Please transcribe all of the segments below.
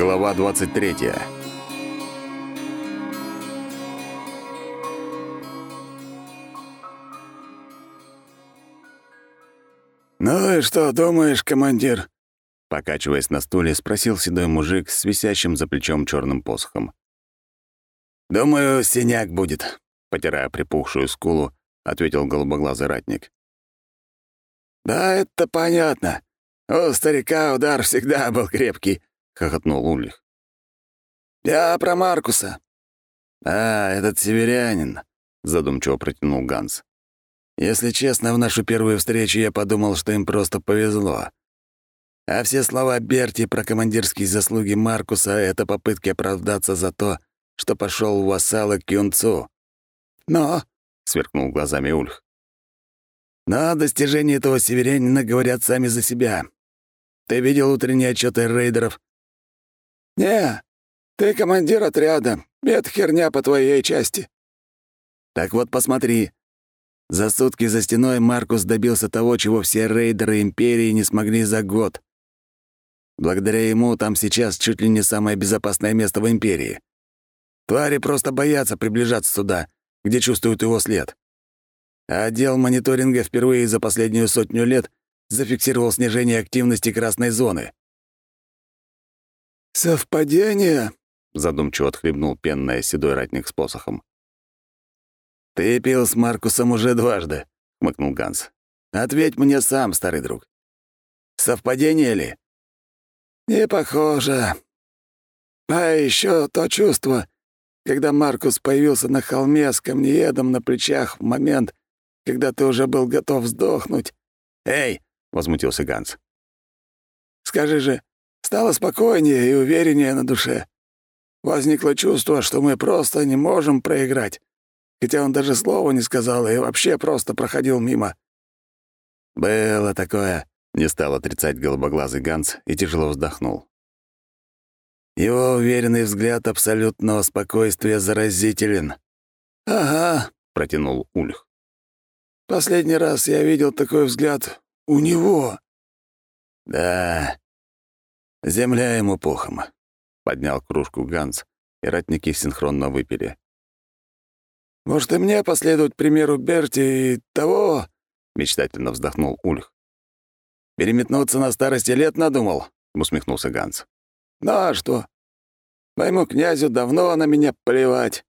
Глава 23. «Ну и что думаешь, командир?» Покачиваясь на стуле, спросил седой мужик с висящим за плечом черным посохом. «Думаю, синяк будет», — потирая припухшую скулу, ответил голубоглазый ратник. «Да, это понятно. У старика удар всегда был крепкий», — хохотнул Ульрих. «Я про Маркуса». «А, этот северянин», — задумчиво протянул Ганс. «Если честно, в нашу первую встречу я подумал, что им просто повезло. А все слова Берти про командирские заслуги Маркуса — это попытки оправдаться за то, что пошел в вассалы к юнцу». «Но», — сверкнул глазами Ульх. «Но достижения этого северянина говорят сами за себя. Ты видел утренние отчеты рейдеров?» «Не, ты командир отряда. Это херня по твоей части». «Так вот, посмотри. За сутки за стеной Маркус добился того, чего все рейдеры Империи не смогли за год. Благодаря ему там сейчас чуть ли не самое безопасное место в Империи. Твари просто боятся приближаться сюда, где чувствуют его след. А отдел мониторинга впервые за последнюю сотню лет зафиксировал снижение активности красной зоны. «Совпадение?» — задумчиво отхлебнул пенное седой ратник с посохом. «Ты пил с Маркусом уже дважды», — хмыкнул Ганс. «Ответь мне сам, старый друг. Совпадение ли?» «Не похоже. А еще то чувство, когда Маркус появился на холме с камнеедом на плечах в момент, когда ты уже был готов сдохнуть». «Эй!» — возмутился Ганс. «Скажи же, стало спокойнее и увереннее на душе. Возникло чувство, что мы просто не можем проиграть, хотя он даже слова не сказал и вообще просто проходил мимо». «Было такое», — не стал отрицать голубоглазый Ганс и тяжело вздохнул. Его уверенный взгляд абсолютного спокойствия заразителен. «Ага», — протянул Ульх. «Последний раз я видел такой взгляд у него». «Да, земля ему пухом», — поднял кружку Ганс, и ратники синхронно выпили. «Может, и мне последовать примеру Берти и того?» — мечтательно вздохнул Ульх. «Переметнуться на старости лет надумал?» — усмехнулся Ганс. «Ну а что? Моему князю давно на меня плевать.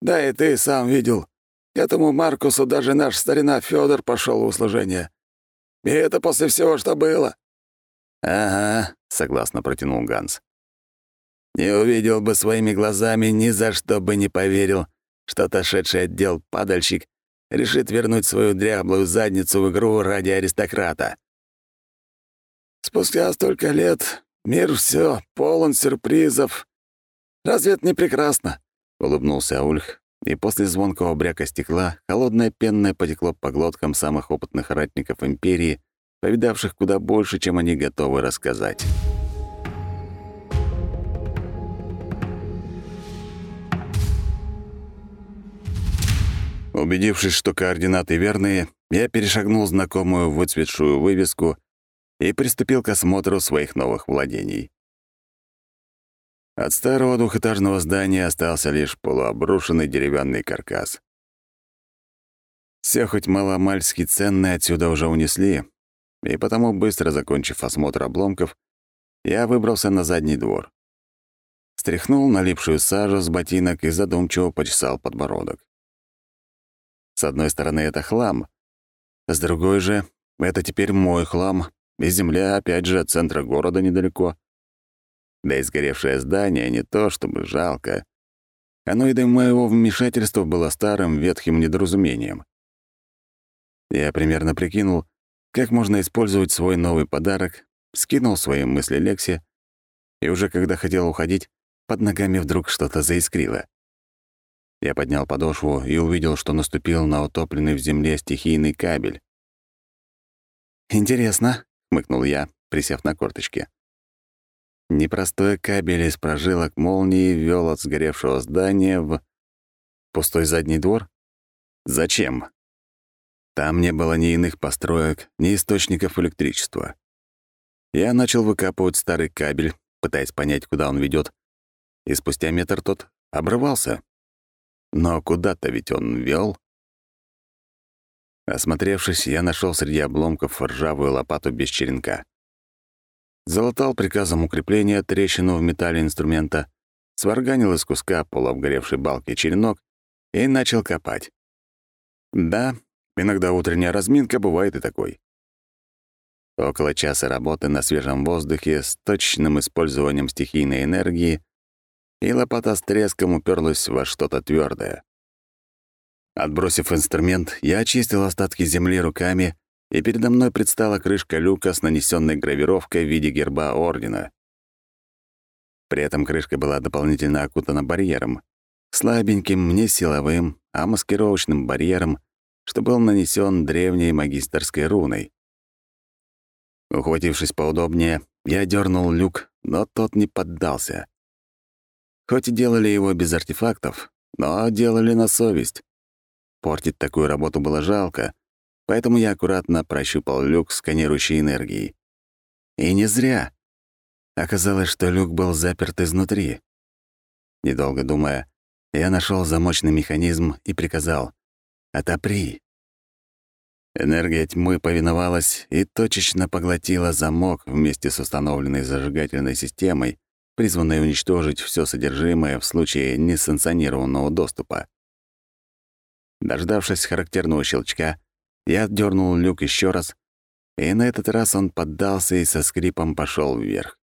Да и ты сам видел. Этому Маркусу даже наш старина Федор пошел в услужение. И это после всего, что было». «Ага», — согласно протянул Ганс. «Не увидел бы своими глазами, ни за что бы не поверил, что отошедший отдел падальщик решит вернуть свою дряблую задницу в игру ради аристократа». «Спустя столько лет мир все полон сюрпризов. Разве это не прекрасно?» — улыбнулся Ульх, и после звонкого бряка стекла холодное пенное потекло по глоткам самых опытных ратников Империи, повидавших куда больше, чем они готовы рассказать. Убедившись, что координаты верные, я перешагнул знакомую выцветшую вывеску и приступил к осмотру своих новых владений. От старого двухэтажного здания остался лишь полуобрушенный деревянный каркас. Все хоть маломальски ценное отсюда уже унесли, и потому, быстро закончив осмотр обломков, я выбрался на задний двор. Стряхнул налипшую сажу с ботинок и задумчиво почесал подбородок. С одной стороны, это хлам, с другой же, это теперь мой хлам, и земля, опять же, от центра города недалеко. Да и сгоревшее здание не то, чтобы жалко. Оно и до моего вмешательства было старым ветхим недоразумением. Я примерно прикинул, как можно использовать свой новый подарок, скинул свои мысли Лексе, и уже когда хотел уходить, под ногами вдруг что-то заискрило. Я поднял подошву и увидел, что наступил на утопленный в земле стихийный кабель. «Интересно», — хмыкнул я, присев на корточки. Непростой кабель из прожилок молнии вел от сгоревшего здания в пустой задний двор? Зачем? Там не было ни иных построек, ни источников электричества. Я начал выкапывать старый кабель пытаясь понять, куда он ведет, и спустя метр тот обрывался. Но куда-то ведь он вел. Осмотревшись, я нашел среди обломков ржавую лопату без черенка. Залатал приказом укрепления трещину в металле инструмента, сварганил из куска полуобгоревшей балки черенок и начал копать. Да, иногда утренняя разминка бывает и такой. Около часа работы на свежем воздухе с точным использованием стихийной энергии, и лопата с треском уперлась во что-то твердое. Отбросив инструмент, я очистил остатки земли руками, и передо мной предстала крышка люка с нанесенной гравировкой в виде герба Ордена. При этом крышка была дополнительно окутана барьером, слабеньким, не силовым, а маскировочным барьером, что был нанесен древней магистерской руной. Ухватившись поудобнее, я дернул люк, но тот не поддался. Хоть и делали его без артефактов, но делали на совесть. Портить такую работу было жалко, поэтому я аккуратно прощупал люк сканирующей энергией. И не зря. Оказалось, что люк был заперт изнутри. Недолго думая, я нашел замочный механизм и приказал «Отопри». Энергия тьмы повиновалась и точечно поглотила замок вместе с установленной зажигательной системой, призванной уничтожить все содержимое в случае несанкционированного доступа. Дождавшись характерного щелчка, я отдернул люк еще раз, и на этот раз он поддался и со скрипом пошел вверх.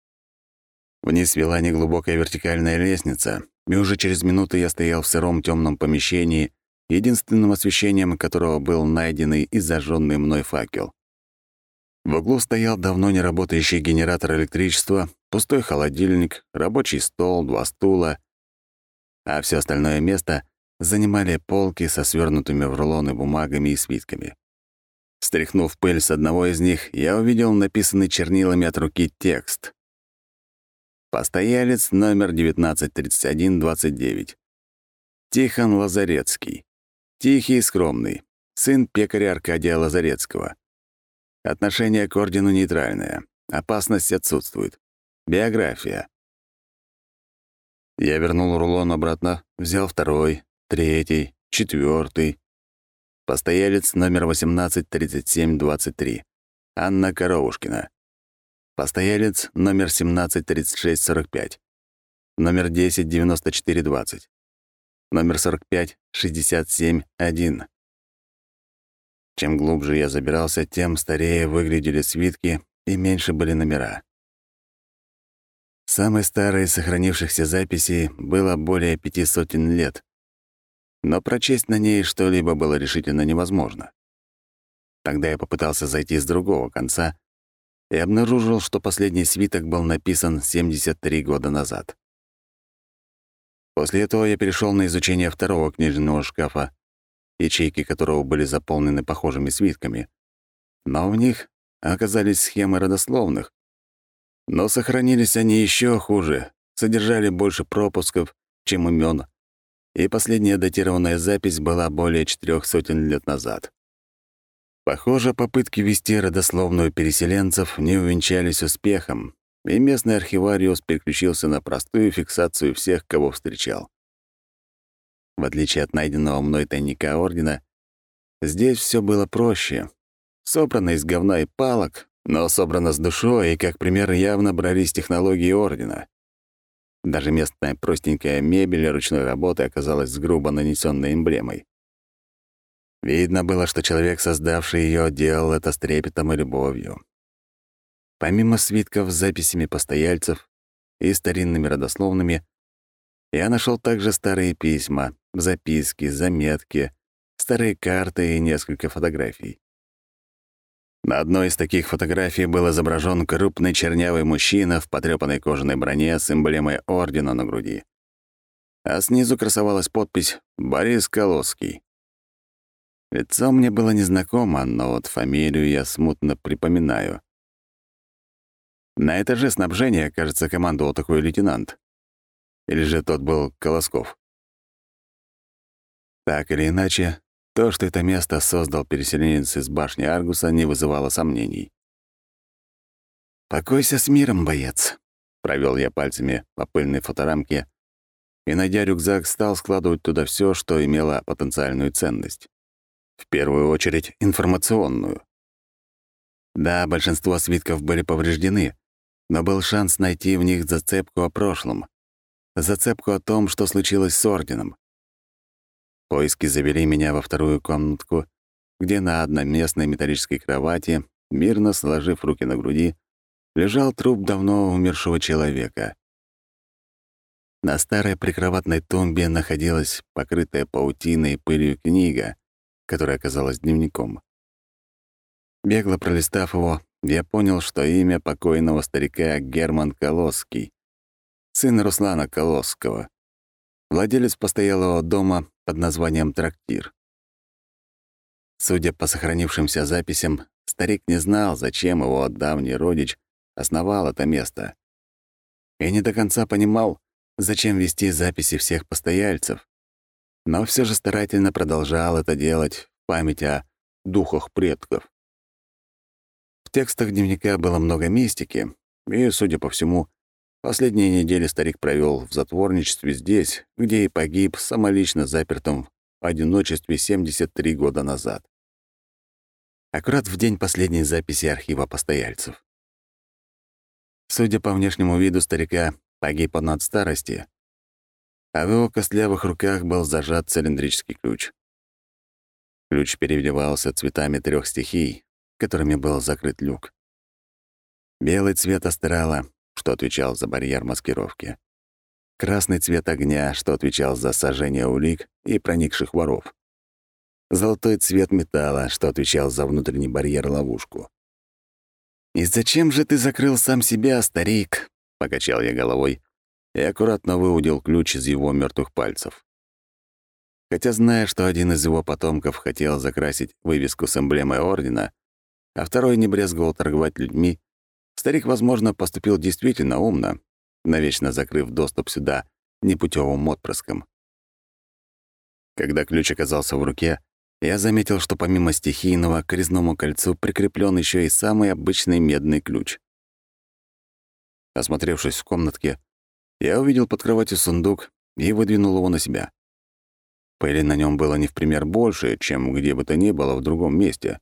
Вниз вела неглубокая вертикальная лестница, и уже через минуту я стоял в сыром темном помещении, единственным освещением которого был найденный и зажженный мной факел. В углу стоял давно не работающий генератор электричества, пустой холодильник, рабочий стол, два стула, а все остальное место занимали полки со свернутыми в рулоны бумагами и свитками. Стряхнув пыль с одного из них, я увидел написанный чернилами от руки текст. Постоялец номер 193129. Тихон Лазарецкий. Тихий и скромный. Сын пекаря Аркадия Лазарецкого. Отношение к ордену нейтральное. Опасность отсутствует. Биография. Я вернул рулон обратно, взял второй, третий, четвертый. Постоялец номер 183723. Анна Коровушкина. Постоялец номер 173645. Номер 109420 номер 45, 67, 1. Чем глубже я забирался, тем старее выглядели свитки и меньше были номера. Самой старой из сохранившихся записей было более пяти сотен лет, но прочесть на ней что-либо было решительно невозможно. Тогда я попытался зайти с другого конца и обнаружил, что последний свиток был написан 73 года назад. После этого я перешел на изучение второго книжного шкафа, ячейки которого были заполнены похожими свитками. Но в них оказались схемы родословных. Но сохранились они еще хуже, содержали больше пропусков, чем имен, и последняя датированная запись была более четырех сотен лет назад. Похоже, попытки вести родословную переселенцев не увенчались успехом, и местный архивариус переключился на простую фиксацию всех, кого встречал. В отличие от найденного мной тайника Ордена, здесь все было проще. Собрано из говна и палок, но собрано с душой, и, как пример, явно брались технологии Ордена. Даже местная простенькая мебель ручной работы оказалась с грубо нанесенной эмблемой. Видно было, что человек, создавший ее, делал это с трепетом и любовью. Помимо свитков с записями постояльцев и старинными родословными, я нашел также старые письма, записки, заметки, старые карты и несколько фотографий. На одной из таких фотографий был изображен крупный чернявый мужчина в потрёпанной кожаной броне с эмблемой ордена на груди. А снизу красовалась подпись «Борис Колосский». Лицо мне было незнакомо, но вот фамилию я смутно припоминаю. На этаже снабжения, кажется, командовал такой лейтенант. Или же тот был Колосков. Так или иначе, то, что это место создал переселенец из башни Аргуса, не вызывало сомнений. «Покойся с миром, боец. Провел я пальцами по пыльной фоторамке и, найдя рюкзак, стал складывать туда все, что имело потенциальную ценность. В первую очередь информационную. Да, большинство свитков были повреждены, но был шанс найти в них зацепку о прошлом. Зацепку о том, что случилось с Орденом. Поиски завели меня во вторую комнатку, где на одноместной металлической кровати, мирно сложив руки на груди, лежал труп давно умершего человека. На старой прикроватной тумбе находилась покрытая паутиной пылью книга, которая оказалась дневником. Бегло пролистав его, я понял, что имя покойного старика Герман Колосский, сын Руслана Колосского, владелец постоялого дома под названием «Трактир». Судя по сохранившимся записям, старик не знал, зачем его давний родич основал это место. И не до конца понимал, зачем вести записи всех постояльцев, но все же старательно продолжал это делать в память о духах предков. В текстах дневника было много мистики, и, судя по всему, последние недели старик провел в затворничестве здесь, где и погиб самолично запертым в одиночестве 73 года назад. Аккурат в день последней записи архива постояльцев. Судя по внешнему виду старика, погиб он от старости, а в его костлявых руках был зажат цилиндрический ключ. Ключ переливался цветами трех стихий, которыми был закрыт люк. Белый цвет астрала, что отвечал за барьер маскировки. Красный цвет огня, что отвечал за сожжение улик и проникших воров. Золотой цвет металла, что отвечал за внутренний барьер-ловушку. «И зачем же ты закрыл сам себя, старик?» — покачал я головой и аккуратно выудил ключ из его мертвых пальцев. Хотя, зная, что один из его потомков хотел закрасить вывеску с эмблемой Ордена, а второй не брезговал торговать людьми, старик, возможно, поступил действительно умно, навечно закрыв доступ сюда непутевым отпрыском. Когда ключ оказался в руке, я заметил, что помимо стихийного к резному кольцу прикреплен еще и самый обычный медный ключ. Осмотревшись в комнатке, я увидел под кроватью сундук и выдвинул его на себя. Пыли на нем было не в пример больше, чем где бы то ни было в другом месте.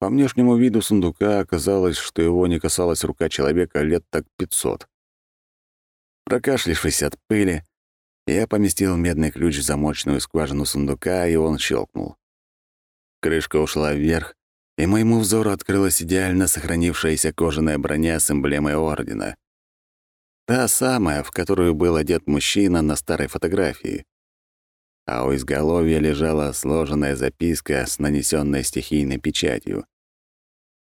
По внешнему виду сундука оказалось, что его не касалась рука человека лет так пятьсот. Прокашлившись от пыли, я поместил медный ключ в замочную скважину сундука, и он щелкнул. Крышка ушла вверх, и моему взору открылась идеально сохранившаяся кожаная броня с эмблемой Ордена. Та самая, в которую был одет мужчина на старой фотографии. А у изголовья лежала сложенная записка с нанесенной стихийной печатью.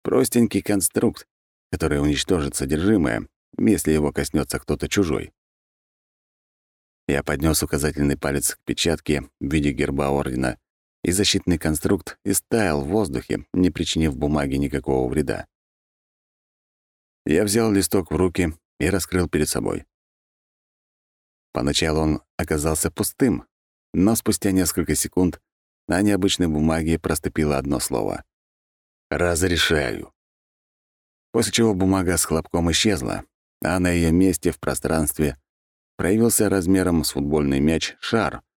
Простенький конструкт, который уничтожит содержимое, если его коснется кто-то чужой. Я поднес указательный палец к печатке в виде герба Ордена и защитный конструкт истаял в воздухе, не причинив бумаге никакого вреда. Я взял листок в руки и раскрыл перед собой. Поначалу он оказался пустым, но спустя несколько секунд на необычной бумаге проступило одно слово. «Разрешаю». После чего бумага с хлопком исчезла, а на ее месте в пространстве проявился размером с футбольный мяч шар —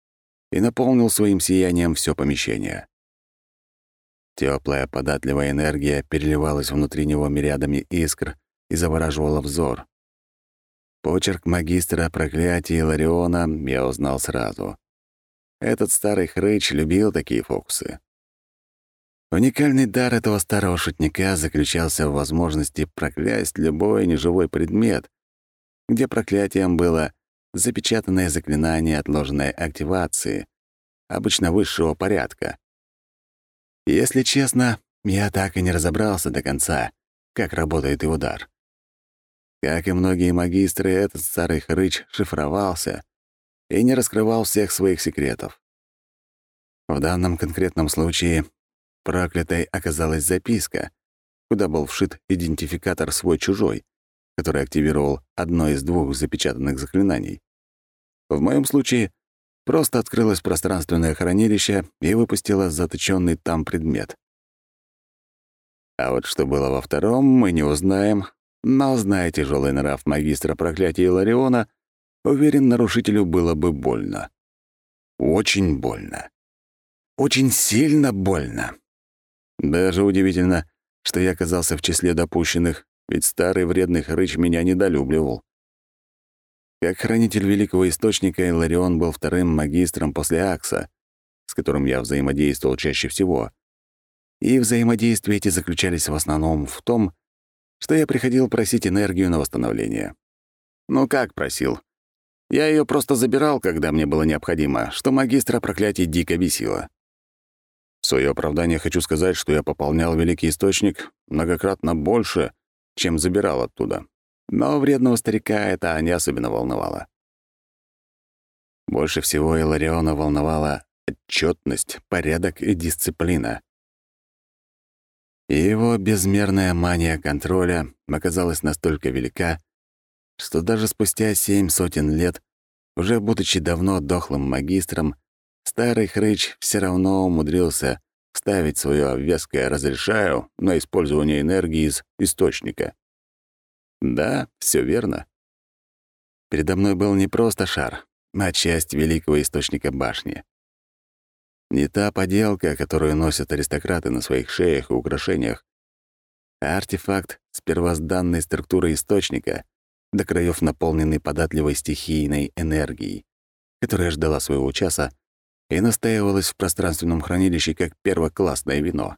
и наполнил своим сиянием все помещение. Теплая, податливая энергия переливалась внутри него мириадами искр и завораживала взор. Почерк магистра проклятия Лариона я узнал сразу. Этот старый хрыч любил такие фокусы. Уникальный дар этого старого шутника заключался в возможности проклясть любой неживой предмет, где проклятием было запечатанное заклинание отложенной активации, обычно высшего порядка. Если честно, я так и не разобрался до конца, как работает его дар. Как и многие магистры, этот старый хрыч шифровался и не раскрывал всех своих секретов. В данном конкретном случае проклятой оказалась записка, куда был вшит идентификатор свой-чужой, который активировал одно из двух запечатанных заклинаний. В моем случае просто открылось пространственное хранилище и выпустило заточенный там предмет. А вот что было во втором, мы не узнаем, Но, зная тяжелый нрав магистра проклятия Илариона, уверен, нарушителю было бы больно. Очень больно. Очень сильно больно. Даже удивительно, что я оказался в числе допущенных, ведь старый вредный хрыч меня недолюбливал. Как хранитель Великого Источника, Иларион был вторым магистром после Акса, с которым я взаимодействовал чаще всего. И взаимодействия эти заключались в основном в том, что я приходил просить энергию на восстановление. Ну как просил? Я ее просто забирал, когда мне было необходимо, что магистра проклятий дико бесило. В своё оправдание хочу сказать, что я пополнял Великий Источник многократно больше, чем забирал оттуда. Но вредного старика это не особенно волновало. Больше всего Илариона волновала отчетность, порядок и дисциплина. И его безмерная мания контроля оказалась настолько велика, что даже спустя семь сотен лет, уже будучи давно дохлым магистром, старый хрыч все равно умудрился ставить свое веское «разрешаю» на использование энергии из источника. Да, все верно. Передо мной был не просто шар, а часть великого источника башни. Не та поделка, которую носят аристократы на своих шеях и украшениях, а артефакт с первозданной структурой источника, до краев наполненный податливой стихийной энергией, которая ждала своего часа и настаивалась в пространственном хранилище как первоклассное вино.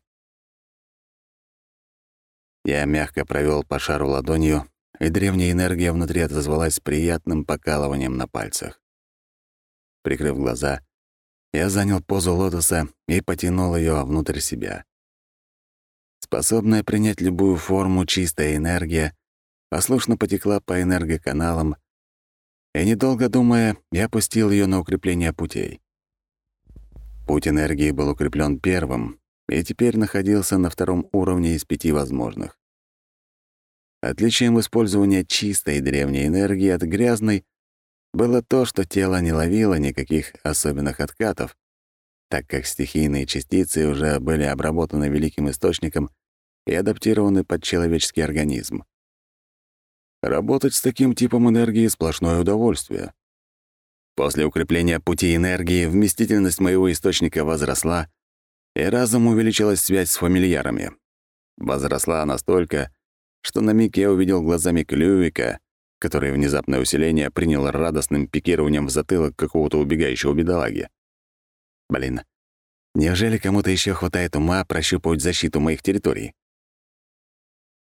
Я мягко провел по шару ладонью, и древняя энергия внутри отозвалась приятным покалыванием на пальцах. Прикрыв глаза, я занял позу лотоса и потянул ее внутрь себя. Способная принять любую форму чистая энергия послушно потекла по энергоканалам, и, недолго думая, я опустил ее на укрепление путей. Путь энергии был укреплен первым и теперь находился на втором уровне из пяти возможных. Отличием использования чистой древней энергии от грязной было то, что тело не ловило никаких особенных откатов, так как стихийные частицы уже были обработаны великим источником и адаптированы под человеческий организм. Работать с таким типом энергии — сплошное удовольствие. После укрепления пути энергии вместительность моего источника возросла, и разом увеличилась связь с фамильярами. Возросла настолько, что на миг я увидел глазами Клювика, который внезапное усиление принял радостным пикированием в затылок какого-то убегающего бедолаги. Блин, неужели кому-то еще хватает ума прощупывать защиту моих территорий?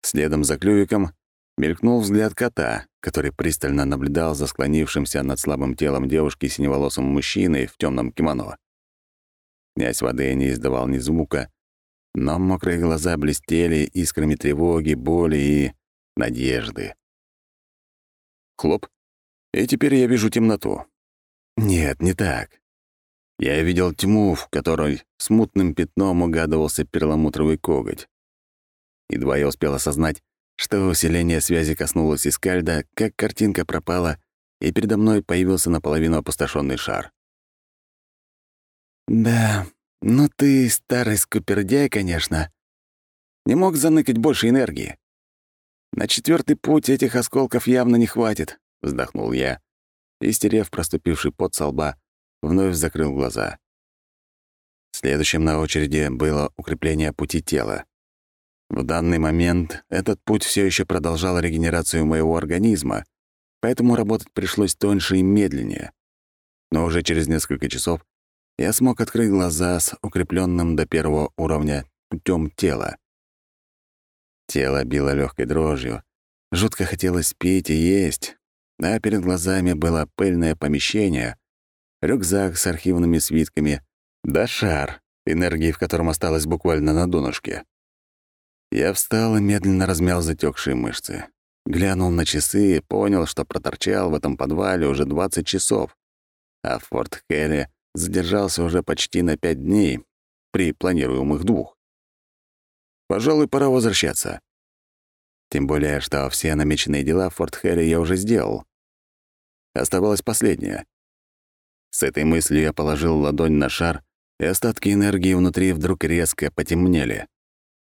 Следом за Клювиком мелькнул взгляд кота, который пристально наблюдал за склонившимся над слабым телом девушки синеволосым мужчиной в темном кимоно. Князь воды не издавал ни звука, но мокрые глаза блестели искрами тревоги, боли и надежды. Хлоп. И теперь я вижу темноту. Нет, не так. Я видел тьму, в которой смутным пятном угадывался перламутровый коготь. Едва я успел осознать, что усиление связи коснулось Искальда, как картинка пропала, и передо мной появился наполовину опустошенный шар. «Да, ну ты старый скупердяй, конечно. Не мог заныкать больше энергии. На четвертый путь этих осколков явно не хватит», — вздохнул я, и, стерев проступивший пот со лба, вновь закрыл глаза. Следующим на очереди было укрепление пути тела. В данный момент этот путь все еще продолжал регенерацию моего организма, поэтому работать пришлось тоньше и медленнее. Но уже через несколько часов я смог открыть глаза с укрепленным до первого уровня путем тела. Тело било легкой дрожью, жутко хотелось пить и есть, а перед глазами было пыльное помещение, рюкзак с архивными свитками, да шар, энергии в котором осталось буквально на донышке. Я встал и медленно размял затекшие мышцы. Глянул на часы и понял, что проторчал в этом подвале уже 20 часов, а в Форт Хелле задержался уже почти на пять дней при планируемых двух. Пожалуй, пора возвращаться. Тем более, что все намеченные дела в Форт Хелле я уже сделал. Оставалось последнее. С этой мыслью я положил ладонь на шар, и остатки энергии внутри вдруг резко потемнели.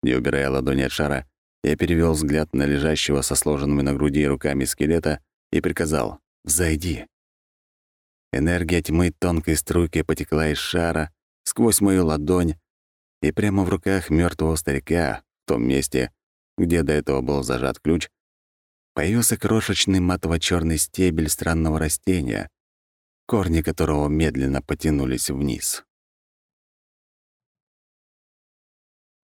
Не убирая ладони от шара, Я перевел взгляд на лежащего со сложенными на груди руками скелета и приказал «Зайди». Энергия тьмы тонкой струйкой потекла из шара сквозь мою ладонь и прямо в руках мертвого старика, в том месте, где до этого был зажат ключ, появился крошечный матово черный стебель странного растения, корни которого медленно потянулись вниз.